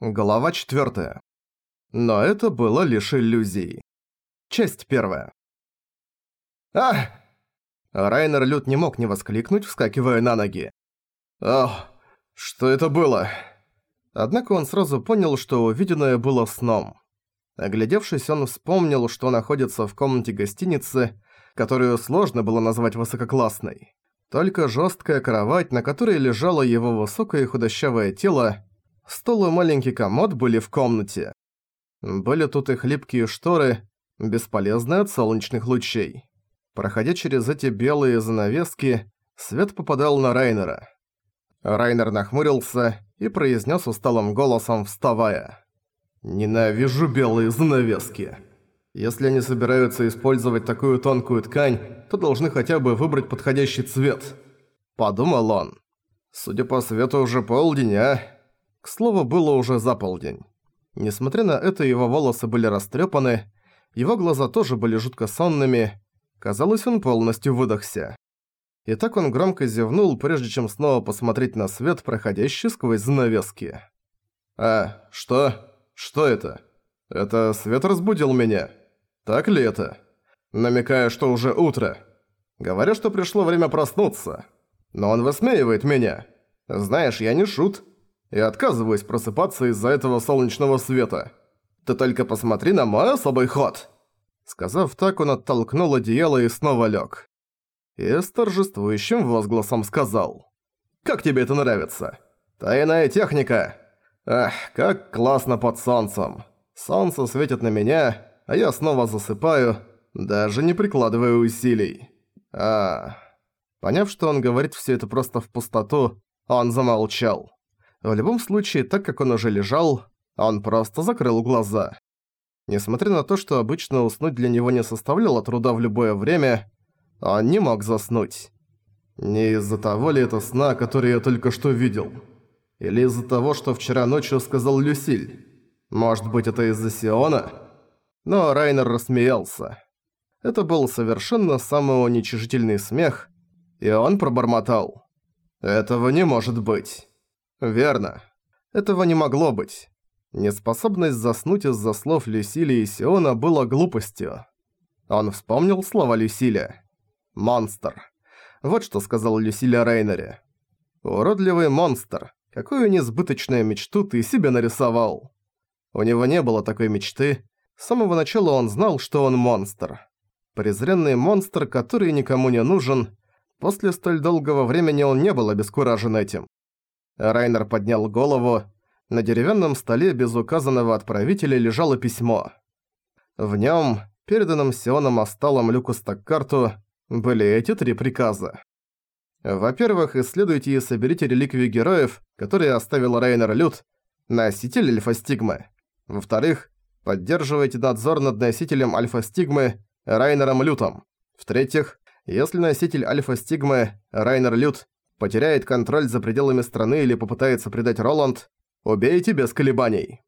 Глава 4. Но это было лишь иллюзией. Часть первая. «Ах!» Райнер Лют не мог не воскликнуть, вскакивая на ноги. «Ох, что это было?» Однако он сразу понял, что увиденное было сном. Оглядевшись, он вспомнил, что находится в комнате гостиницы, которую сложно было назвать высококлассной. Только жесткая кровать, на которой лежало его высокое худощавое тело, Стол и маленький комод были в комнате. Были тут и хлипкие шторы, бесполезные от солнечных лучей. Проходя через эти белые занавески, свет попадал на Райнера. Райнер нахмурился и произнес усталым голосом, вставая. «Ненавижу белые занавески. Если они собираются использовать такую тонкую ткань, то должны хотя бы выбрать подходящий цвет». Подумал он. «Судя по свету, уже полдень, а?» К слову, было уже за полдень. Несмотря на это, его волосы были растрепаны, его глаза тоже были жутко сонными, казалось, он полностью выдохся. И так он громко зевнул, прежде чем снова посмотреть на свет, проходящий сквозь занавески. «А, что? Что это? Это свет разбудил меня? Так ли это?» Намекая, что уже утро. Говоря, что пришло время проснуться. Но он высмеивает меня. Знаешь, я не шут. Я отказываюсь просыпаться из-за этого солнечного света. Ты только посмотри на мой особый ход!» Сказав так, он оттолкнул одеяло и снова лег. И с торжествующим возгласом сказал. «Как тебе это нравится? Тайная техника! Ах, как классно под солнцем! Солнце светит на меня, а я снова засыпаю, даже не прикладывая усилий. А, Поняв, что он говорит все это просто в пустоту, он замолчал. В любом случае, так как он уже лежал, он просто закрыл глаза. Несмотря на то, что обычно уснуть для него не составляло труда в любое время, он не мог заснуть. Не из-за того ли это сна, который я только что видел? Или из-за того, что вчера ночью сказал Люсиль? Может быть, это из-за Сиона? Но Райнер рассмеялся. Это был совершенно самоуничижительный смех, и он пробормотал. «Этого не может быть». Верно. Этого не могло быть. Неспособность заснуть из-за слов Люсили и Сиона была глупостью. Он вспомнил слова Люсиля. «Монстр». Вот что сказал Люсиля Рейнере. «Уродливый монстр. Какую несбыточную мечту ты себе нарисовал?» У него не было такой мечты. С самого начала он знал, что он монстр. Презренный монстр, который никому не нужен. После столь долгого времени он не был обескуражен этим. Райнер поднял голову. На деревянном столе без указанного отправителя лежало письмо. В нем, переданном Сионом Асталом Люку Стаккарту, были эти три приказа. Во-первых, исследуйте и соберите реликвии героев, которые оставил Райнер Люд, носитель Альфа-Стигмы. Во-вторых, поддерживайте надзор над носителем Альфа-Стигмы Райнером Лютом. В-третьих, если носитель Альфа-Стигмы Райнер Лют потеряет контроль за пределами страны или попытается предать Роланд, убейте без колебаний.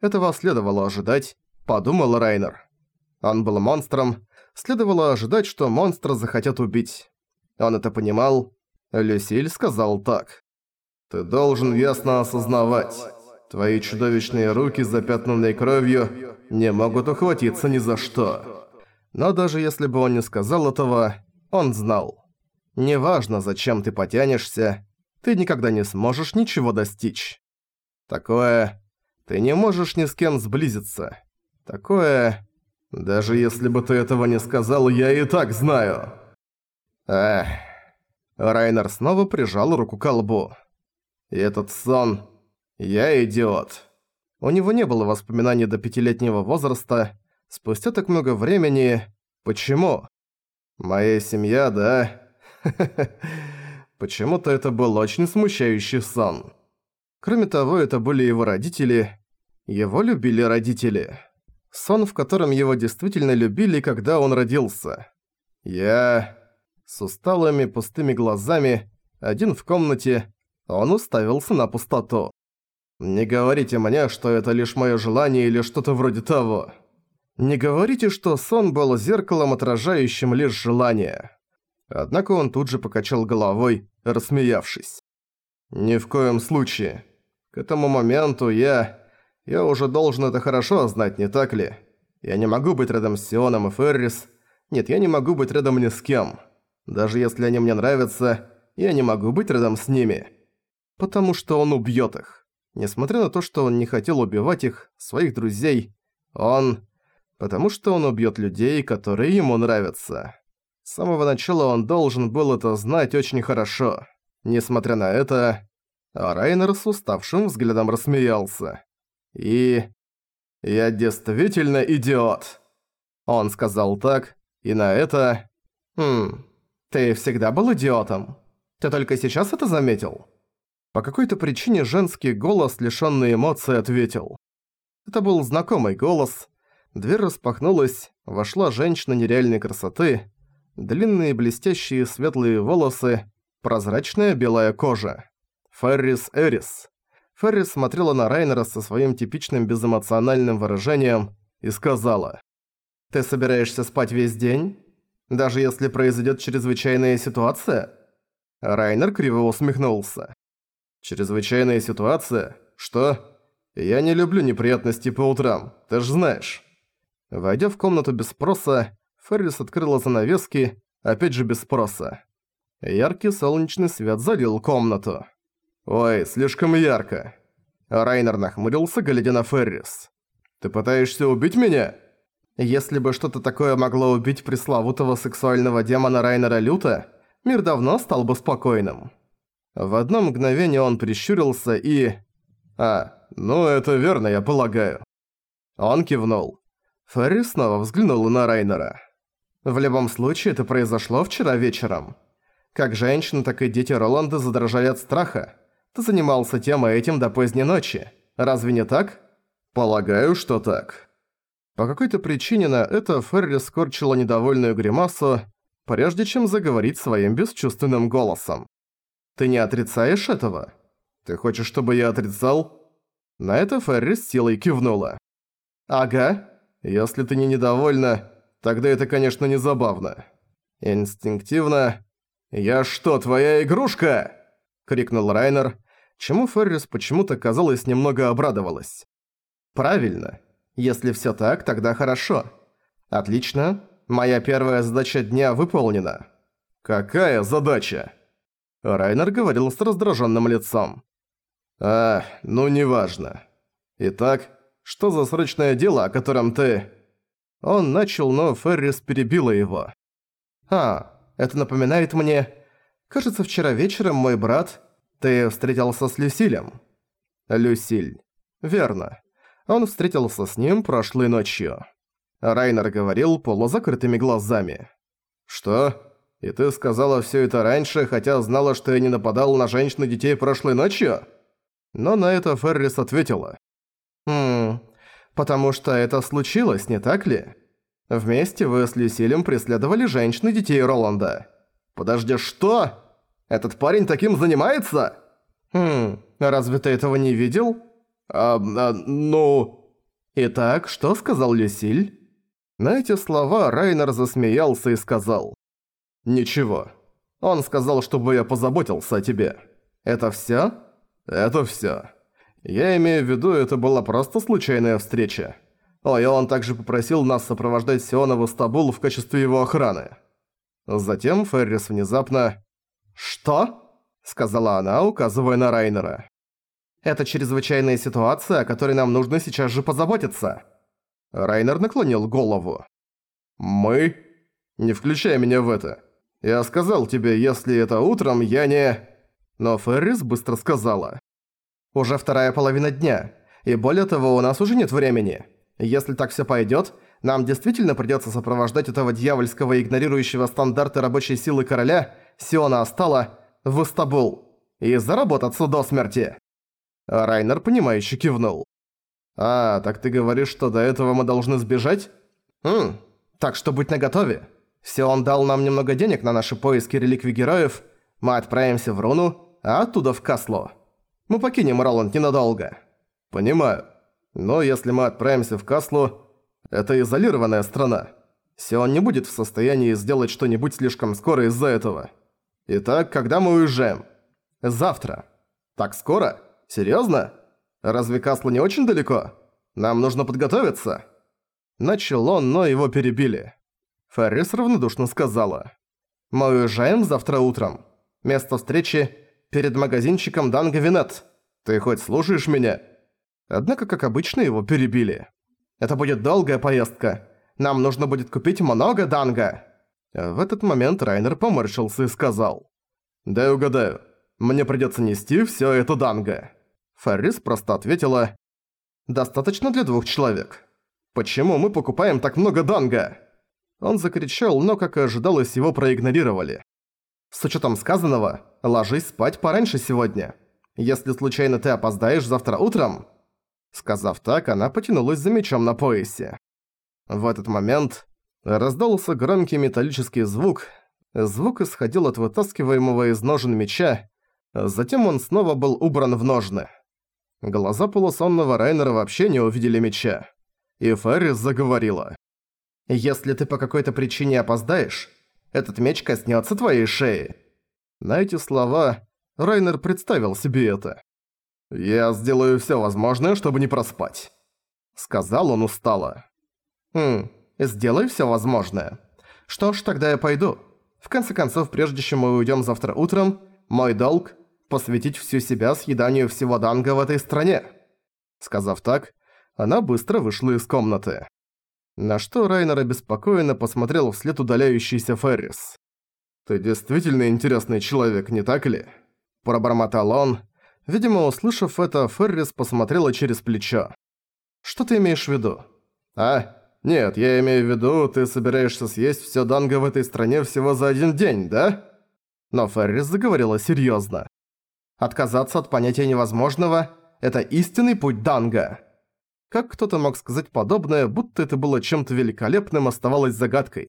Этого следовало ожидать, подумал Райнер. Он был монстром, следовало ожидать, что монстра захотят убить. Он это понимал. Люсиль сказал так. «Ты должен ясно осознавать, твои чудовищные руки, запятнанные кровью, не могут ухватиться ни за что». Но даже если бы он не сказал этого, он знал. Неважно, зачем ты потянешься, ты никогда не сможешь ничего достичь. Такое... Ты не можешь ни с кем сблизиться. Такое... Даже если бы ты этого не сказал, я и так знаю. Эх... Райнер снова прижал руку к лбу. И этот сон... Я идиот. У него не было воспоминаний до пятилетнего возраста. Спустя так много времени... Почему? Моя семья, да? Почему-то это был очень смущающий сон. Кроме того, это были его родители. Его любили родители. Сон, в котором его действительно любили, когда он родился. Я... С усталыми пустыми глазами, один в комнате, он уставился на пустоту. «Не говорите мне, что это лишь мое желание или что-то вроде того. Не говорите, что сон был зеркалом, отражающим лишь желание». Однако он тут же покачал головой, рассмеявшись. «Ни в коем случае. К этому моменту я... Я уже должен это хорошо знать, не так ли? Я не могу быть рядом с Сионом и Феррис. Нет, я не могу быть рядом ни с кем. Даже если они мне нравятся, я не могу быть рядом с ними. Потому что он убьёт их. Несмотря на то, что он не хотел убивать их, своих друзей, он... Потому что он убьёт людей, которые ему нравятся. С самого начала он должен был это знать очень хорошо. Несмотря на это, Райнер с уставшим взглядом рассмеялся. И... «Я действительно идиот!» Он сказал так, и на это... «Хм, ты всегда был идиотом? Ты только сейчас это заметил?» По какой-то причине женский голос, лишённый эмоций, ответил. Это был знакомый голос. Дверь распахнулась, вошла женщина нереальной красоты, длинные блестящие светлые волосы, прозрачная белая кожа. Феррис Эрис. Феррис смотрела на Райнера со своим типичным безэмоциональным выражением и сказала. «Ты собираешься спать весь день? Даже если произойдет чрезвычайная ситуация?» Райнер криво усмехнулся. «Чрезвычайная ситуация? Что? Я не люблю неприятности по утрам, ты ж знаешь». Войдя в комнату без спроса, Феррис открыла занавески, опять же без спроса. Яркий солнечный свет залил комнату. «Ой, слишком ярко». Райнер нахмурился, глядя на Феррис. «Ты пытаешься убить меня?» Если бы что-то такое могло убить пресловутого сексуального демона Райнера Люта, мир давно стал бы спокойным. В одно мгновение он прищурился и... «А, ну это верно, я полагаю». Он кивнул. Феррис снова взглянула на Райнера. «В любом случае, это произошло вчера вечером. Как женщина, так и дети Роланда задрожали от страха. Ты занимался тем и этим до поздней ночи. Разве не так? Полагаю, что так. По какой-то причине на это Ферри скорчила недовольную гримасу, прежде чем заговорить своим бесчувственным голосом. Ты не отрицаешь этого? Ты хочешь, чтобы я отрицал? На это Ферри с силой кивнула. Ага. Если ты не недовольна, тогда это, конечно, не забавно. Инстинктивно... «Я что, твоя игрушка?» — крикнул Райнер, чему Феррис почему-то, казалось, немного обрадовалась. «Правильно. Если всё так, тогда хорошо. Отлично. Моя первая задача дня выполнена». «Какая задача?» Райнер говорил с раздраженным лицом. «А, ну неважно. Итак, что за срочное дело, о котором ты...» Он начал, но Феррис перебила его. «А, это напоминает мне... Кажется, вчера вечером мой брат «Ты встретился с Люсилем?» «Люсиль. Верно. Он встретился с ним прошлой ночью». Райнер говорил полузакрытыми глазами. «Что? И ты сказала всё это раньше, хотя знала, что я не нападал на женщин и детей прошлой ночью?» Но на это Феррис ответила. «Хм, потому что это случилось, не так ли? Вместе вы с Люсилем преследовали женщин и детей Роланда». «Подожди, что?» Этот парень таким занимается? Хм, разве ты этого не видел? А, а ну... Итак, что сказал Люсиль? На эти слова Райнер засмеялся и сказал. Ничего. Он сказал, чтобы я позаботился о тебе. Это всё? Это всё. Я имею в виду, это была просто случайная встреча. О, и он также попросил нас сопровождать Сиона в Стабул в качестве его охраны. Затем Феррис внезапно «Что?» – сказала она, указывая на Райнера. «Это чрезвычайная ситуация, о которой нам нужно сейчас же позаботиться». Райнер наклонил голову. «Мы? Не включай меня в это. Я сказал тебе, если это утром, я не...» Но Феррис быстро сказала. «Уже вторая половина дня, и более того, у нас уже нет времени. Если так всё пойдёт, нам действительно придётся сопровождать этого дьявольского игнорирующего стандарты рабочей силы короля Сиона Астала в Истабул и заработаться до смерти». Райнер, понимающе кивнул. «А, так ты говоришь, что до этого мы должны сбежать?» «Хм, так что будь наготове. Сион дал нам немного денег на наши поиски реликвий героев, мы отправимся в Руну, а оттуда в Касло. Мы покинем Роланд ненадолго». «Понимаю. Но если мы отправимся в Касло, это изолированная страна. Сион не будет в состоянии сделать что-нибудь слишком скоро из-за этого. Итак, когда мы уезжаем? Завтра. Так скоро? Серьёзно? Разве Касло не очень далеко? Нам нужно подготовиться!» Начал он, но его перебили. Феррис равнодушно сказала. «Мы уезжаем завтра утром. Место встречи перед магазинчиком Данга Винет. Ты хоть слушаешь меня?» Однако, как обычно, его перебили. «Это будет долгая поездка. Нам нужно будет купить много данга». В этот момент Райнер поморщился и сказал. «Дай угадаю. Мне придётся нести всё это данга». Феррис просто ответила. «Достаточно для двух человек. Почему мы покупаем так много данга?» Он закричал, но, как и ожидалось, его проигнорировали. «С учётом сказанного, ложись спать пораньше сегодня. Если случайно ты опоздаешь завтра утром...» Сказав так, она потянулась за мечом на поясе. В этот момент раздался громкий металлический звук. Звук исходил от вытаскиваемого из ножен меча, затем он снова был убран в ножны. Глаза полусонного Райнера вообще не увидели меча. И Феррис заговорила. «Если ты по какой-то причине опоздаешь, этот меч коснется твоей шеи». На эти слова Райнер представил себе это. «Я сделаю все возможное, чтобы не проспать», — сказал он устало. «Хм, сделай все возможное. Что ж, тогда я пойду. В конце концов, прежде чем мы уйдем завтра утром, мой долг — посвятить всю себя съеданию всего данга в этой стране». Сказав так, она быстро вышла из комнаты. На что Райнер обеспокоенно посмотрел вслед удаляющийся Феррис. «Ты действительно интересный человек, не так ли?» Пробормотал он. Видимо, услышав это, Феррис посмотрела через плечо. «Что ты имеешь в виду?» «А? Нет, я имею в виду, ты собираешься съесть всё данго в этой стране всего за один день, да?» Но Феррис заговорила серьёзно. «Отказаться от понятия невозможного – это истинный путь данго». Как кто-то мог сказать подобное, будто это было чем-то великолепным, оставалось загадкой.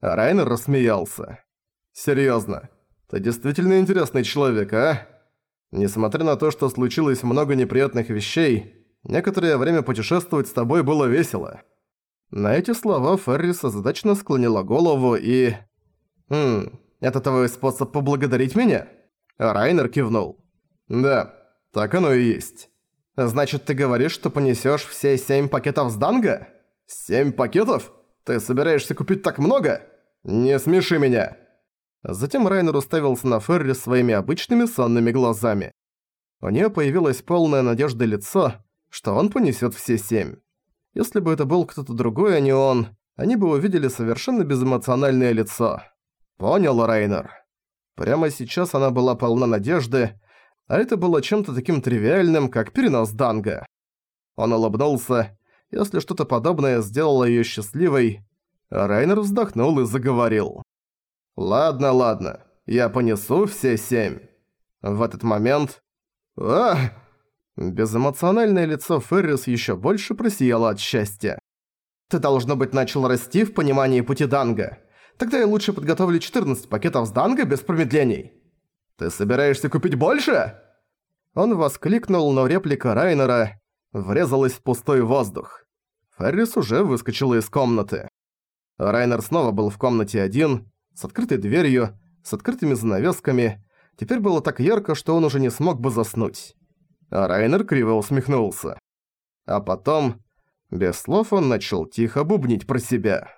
А Райнер рассмеялся. «Серьёзно, ты действительно интересный человек, а?» Несмотря на то, что случилось много неприятных вещей, некоторое время путешествовать с тобой было весело. На эти слова Феррис озадачно склонила голову и... «Хм, это твой способ поблагодарить меня?» Райнер кивнул. «Да, так оно и есть. Значит, ты говоришь, что понесёшь все семь пакетов с данго? Семь пакетов? Ты собираешься купить так много? Не смеши меня!» Затем Райнер уставился на Ферри своими обычными сонными глазами. У нее появилось полное надежды лицо, что он понесет все семь. Если бы это был кто-то другой, а не он, они бы увидели совершенно безэмоциональное лицо. Понял Райнер. Прямо сейчас она была полна надежды, а это было чем-то таким тривиальным, как перенос Данга. Он улыбнулся, если что-то подобное сделало её счастливой, Райнер вздохнул и заговорил. «Ладно, ладно, я понесу все семь». В этот момент... Ах! Безэмоциональное лицо Феррис ещё больше просияло от счастья. «Ты, должно быть, начал расти в понимании пути Данга. Тогда я лучше подготовлю 14 пакетов с Данга без промедлений». «Ты собираешься купить больше?» Он воскликнул, но реплика Райнера врезалась в пустой воздух. Феррис уже выскочила из комнаты. Райнер снова был в комнате один, с открытой дверью, с открытыми занавесками. Теперь было так ярко, что он уже не смог бы заснуть. А Райнер криво усмехнулся. А потом, без слов, он начал тихо бубнить про себя.